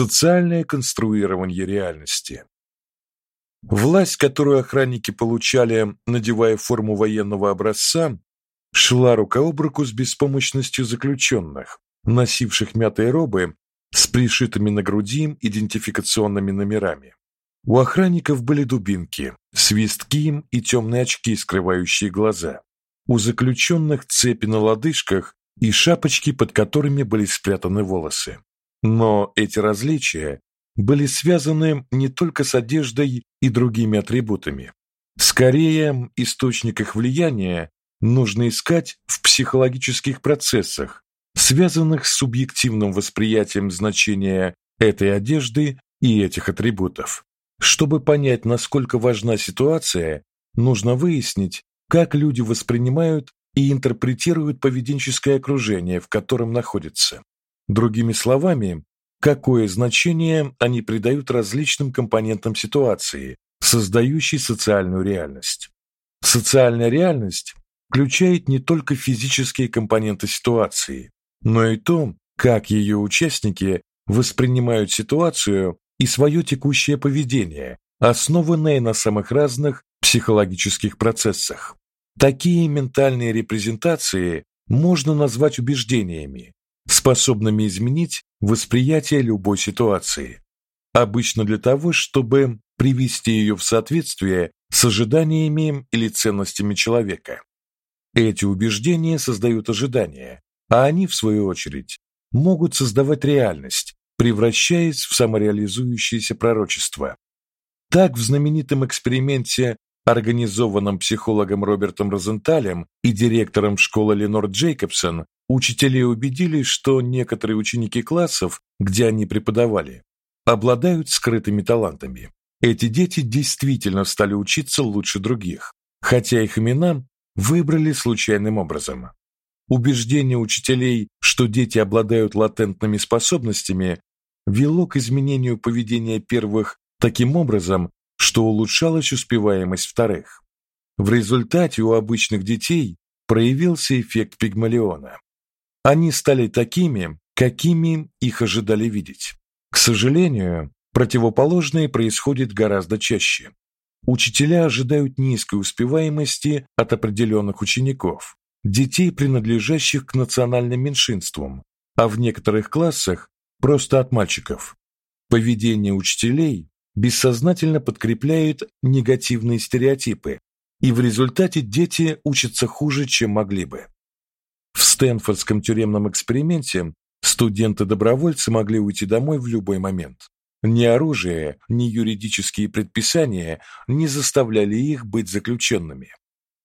Социальное конструирование реальности. Власть, которую охранники получали, надевая форму военного образца, шла рука об руку с беспомощностью заключенных, носивших мятые робы с пришитыми на груди идентификационными номерами. У охранников были дубинки, свистки и темные очки, скрывающие глаза. У заключенных цепи на лодыжках и шапочки, под которыми были спрятаны волосы. Но эти различия были связаны не только с одеждой и другими атрибутами. Скорее, источник их влияния нужно искать в психологических процессах, связанных с субъективным восприятием значения этой одежды и этих атрибутов. Чтобы понять, насколько важна ситуация, нужно выяснить, как люди воспринимают и интерпретируют поведенческое окружение, в котором находятся. Другими словами, какое значение они придают различным компонентам ситуации, создающей социальную реальность. Социальная реальность включает не только физические компоненты ситуации, но и то, как ее участники воспринимают ситуацию и свое текущее поведение, основанное на самых разных психологических процессах. Такие ментальные репрезентации можно назвать убеждениями, способными изменить восприятие любой ситуации, обычно для того, чтобы привести ее в соответствие с ожиданиями или ценностями человека. Эти убеждения создают ожидания, а они в свою очередь могут создавать реальность, превращаясь в самореализующееся пророчество. Так в знаменитом эксперименте, организованном психологом Робертом Розенталем и директором школы Ленор Джейкобсон, учителя убедились, что некоторые ученики классов, где они преподавали, обладают скрытыми талантами. Эти дети действительно стали учиться лучше других, хотя их имена выбрали случайным образом. Убеждение учителей, что дети обладают латентными способностями, вело к изменению поведения первых таким образом, что улучшалась успеваемость вторых. В результате у обычных детей проявился эффект Пигмалиона. Они стали такими, какими их ожидали видеть. К сожалению, противоположное происходит гораздо чаще. Учителя ожидают низкой успеваемости от определенных учеников, детей, принадлежащих к национальным меньшинствам, а в некоторых классах просто от мальчиков. Поведение учителей бессознательно подкрепляет негативные стереотипы, и в результате дети учатся хуже, чем могли бы. Стэнфордском тюремном эксперименте студенты-добровольцы могли уйти домой в любой момент. Ни оружие, ни юридические предписания не заставляли их быть заключенными.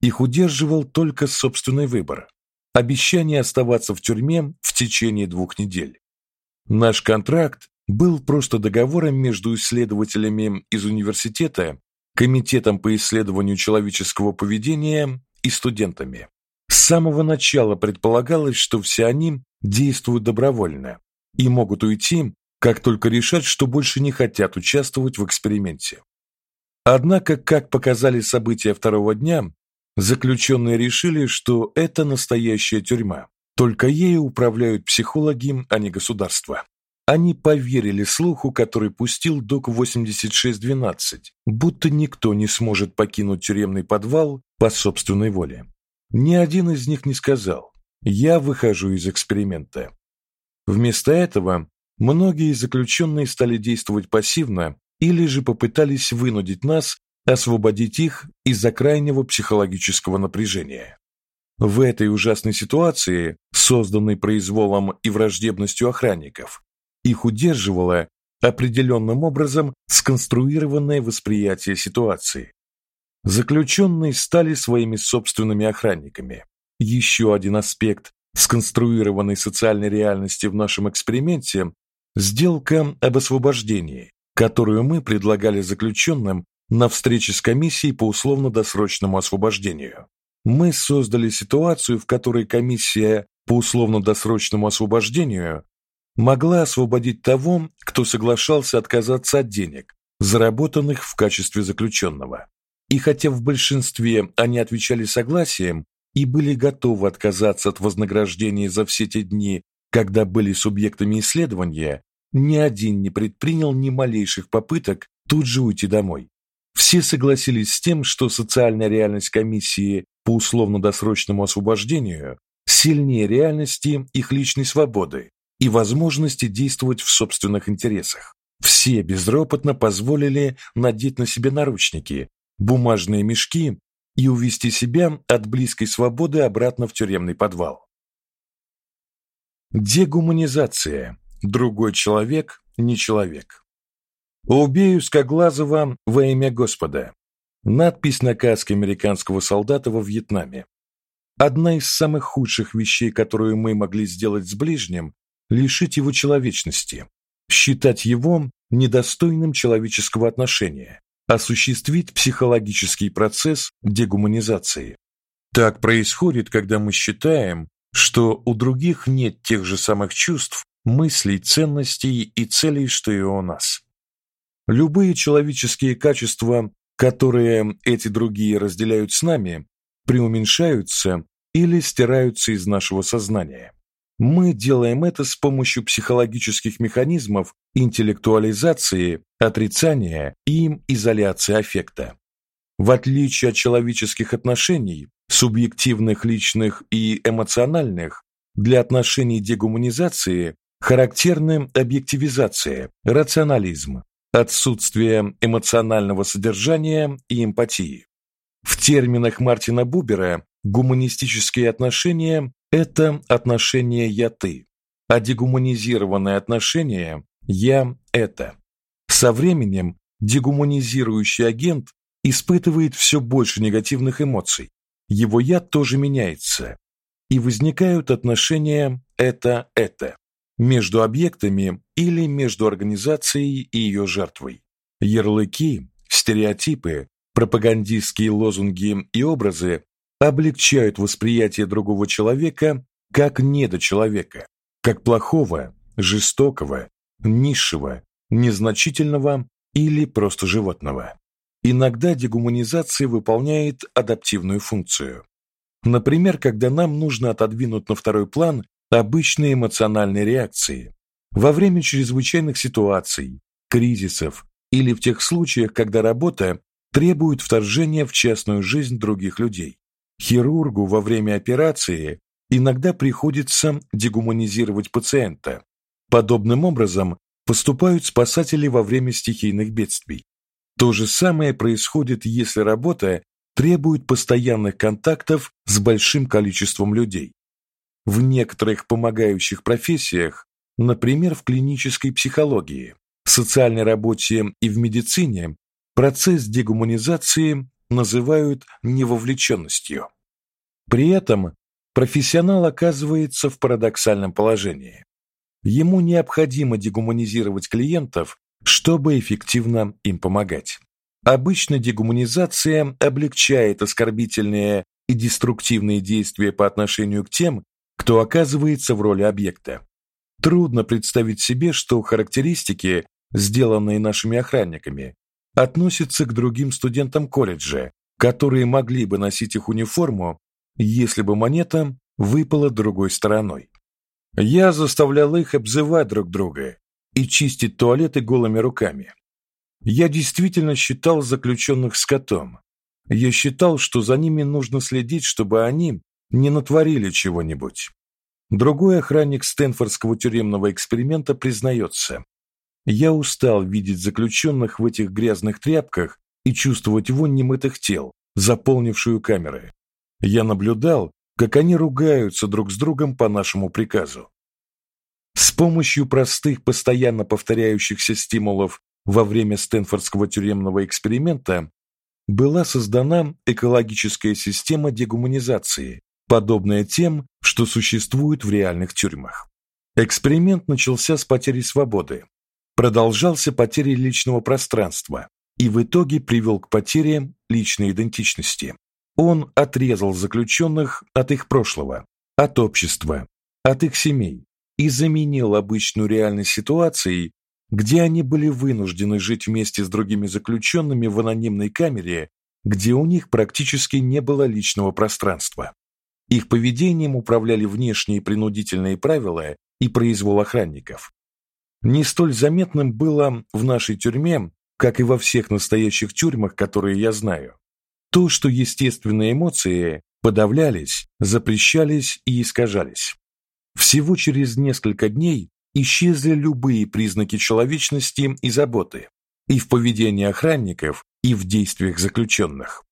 Их удерживал только собственный выбор обещание оставаться в тюрьме в течение двух недель. Наш контракт был просто договором между исследователями из университета, комитетом по исследованию человеческого поведения и студентами. С самого начала предполагалось, что все они действуют добровольно и могут уйти, как только решат, что больше не хотят участвовать в эксперименте. Однако, как показали события второго дня, заключенные решили, что это настоящая тюрьма. Только ею управляют психологи, а не государство. Они поверили слуху, который пустил док 8612, будто никто не сможет покинуть тюремный подвал по собственной воле. Ни один из них не сказал: "Я выхожу из эксперимента". Вместо этого многие заключенные стали действовать пассивно или же попытались вынудить нас освободить их из-за крайнего психологического напряжения. В этой ужасной ситуации, созданной произволом и враждебностью охранников, их удерживало определенным образом сконструированное восприятие ситуации. Заключенные стали своими собственными охранниками. Еще один аспект сконструированной социальной реальности в нашем эксперименте сделка об освобождении, которую мы предлагали заключенным на встрече с комиссией по условно-досрочному освобождению. Мы создали ситуацию, в которой комиссия по условно-досрочному освобождению могла освободить того, кто соглашался отказаться от денег, заработанных в качестве заключенного. И хотя в большинстве они отвечали согласием и были готовы отказаться от вознаграждения за все те дни, когда были субъектами исследования, ни один не предпринял ни малейших попыток тут же уйти домой. Все согласились с тем, что социальная реальность комиссии по условно-досрочному освобождению сильнее реальности их личной свободы и возможности действовать в собственных интересах. Все безропотно позволили надеть на себя наручники, бумажные мешки и увести себя от близкой свободы обратно в тюремный подвал. Дегуманизация. Другой человек не человек. Убею Скоглазова во имя Господа. Надпись на каске американского солдата во Вьетнаме. Одна из самых худших вещей, которую мы могли сделать с ближним, лишить его человечности, считать его недостойным человеческого отношения, осуществить психологический процесс дегуманизации. Так происходит, когда мы считаем, что у других нет тех же самых чувств, мыслей, ценностей и целей, что и у нас. Любые человеческие качества, которые эти другие разделяют с нами, преуменьшаются или стираются из нашего сознания. Мы делаем это с помощью психологических механизмов интеллектуализации, отрицания и изоляции аффекта. В отличие от человеческих отношений, субъективных, личных и эмоциональных, для отношений дегуманизации характерны объективизация, рационализм, отсутствие эмоционального содержания и эмпатии. В терминах Мартина Бубера гуманистические отношения это отношение я-ты, а дегуманизированное отношение я-это. Со временем дегуманизирующий агент испытывает все больше негативных эмоций. Его я тоже меняется, и возникают отношения это-это между объектами или между организацией и ее жертвой. Ярлыки, стереотипы, пропагандистские лозунги и образы облегчают восприятие другого человека как недочеловека, как плохого, жестокого, низшего, незначительного или просто животного. Иногда дегуманизация выполняет адаптивную функцию. Например, когда нам нужно отодвинуть на второй план обычные эмоциональные реакции во время чрезвычайных ситуаций, кризисов или в тех случаях, когда работа требует вторжения в частную жизнь других людей. Хирургу во время операции иногда приходится дегуманизировать пациента. Подобным образом поступают спасатели во время стихийных бедствий. То же самое происходит, если работа требует постоянных контактов с большим количеством людей. В некоторых помогающих профессиях, например, в клинической психологии, социальной работе и в медицине, процесс дегуманизации называют невовлеченностью. При этом профессионал оказывается в парадоксальном положении. Ему необходимо дегуманизировать клиентов, чтобы эффективно им помогать. Обычно дегуманизация облегчает оскорбительные и деструктивные действия по отношению к тем, кто оказывается в роли объекта. Трудно представить себе, что характеристики, сделанные нашими охранниками, относятся к другим студентам колледжа, которые могли бы носить их униформу, если бы монета выпала другой стороной. Я заставлял их обзывать друг друга и чистить туалеты голыми руками. Я действительно считал заключенных скотом. Я считал, что за ними нужно следить, чтобы они не натворили чего-нибудь. Другой охранник Стэнфордского тюремного эксперимента признается, я устал видеть заключенных в этих грязных тряпках и чувствовать вонь немытых тел, заполнившую камеры. Я наблюдал, как они ругаются друг с другом по нашему приказу. С помощью простых, постоянно повторяющихся стимулов во время Стэнфордского тюремного эксперимента была создана экологическая система дегуманизации, подобная тем, что существует в реальных тюрьмах. Эксперимент начался с потери свободы, продолжался потерей личного пространства и в итоге привел к потере личной идентичности. Он отрезал заключенных от их прошлого, от общества, от их семей и заменил обычную реальность ситуацией, где они были вынуждены жить вместе с другими заключенными в анонимной камере, где у них практически не было личного пространства. Их поведением управляли внешние принудительные правила и произвол охранников. Не столь заметным было в нашей тюрьме, как и во всех настоящих тюрьмах, которые я знаю, то, что естественные эмоции подавлялись, запрещались и искажались. Всего через несколько дней исчезли любые признаки человечности и заботы и в поведении охранников, и в действиях заключенных.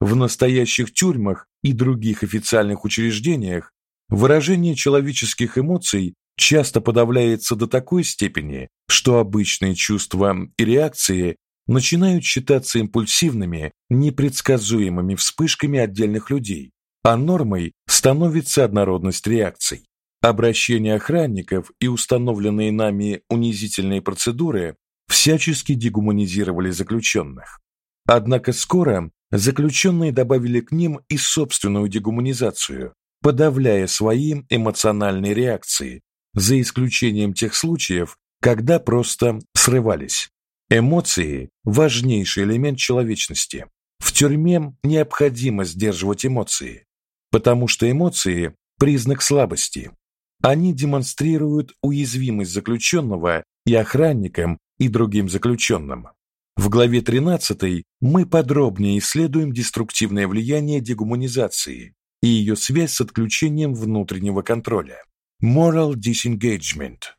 В настоящих тюрьмах и других официальных учреждениях выражение человеческих эмоций часто подавляется до такой степени, что обычные чувства и реакции начинают считаться импульсивными, непредсказуемыми вспышками отдельных людей, а нормой становится однородность реакций. Обращения охранников и установленные нами унизительные процедуры всячески дегуманизировали заключенных. Однако скоро заключенные добавили к ним и собственную дегуманизацию, подавляя свои эмоциональные реакции, за исключением тех случаев, когда просто срывались. Эмоции важнейший элемент человечности. В тюрьме необходимо сдерживать эмоции, потому что эмоции признак слабости. Они демонстрируют уязвимость заключенного и охранникам, и другим заключенным. В главе 13 мы подробнее исследуем деструктивное влияние дегуманизации и ее связь с отключением внутреннего контроля. Moral disengagement.